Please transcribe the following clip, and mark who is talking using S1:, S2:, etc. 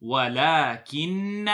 S1: ولكن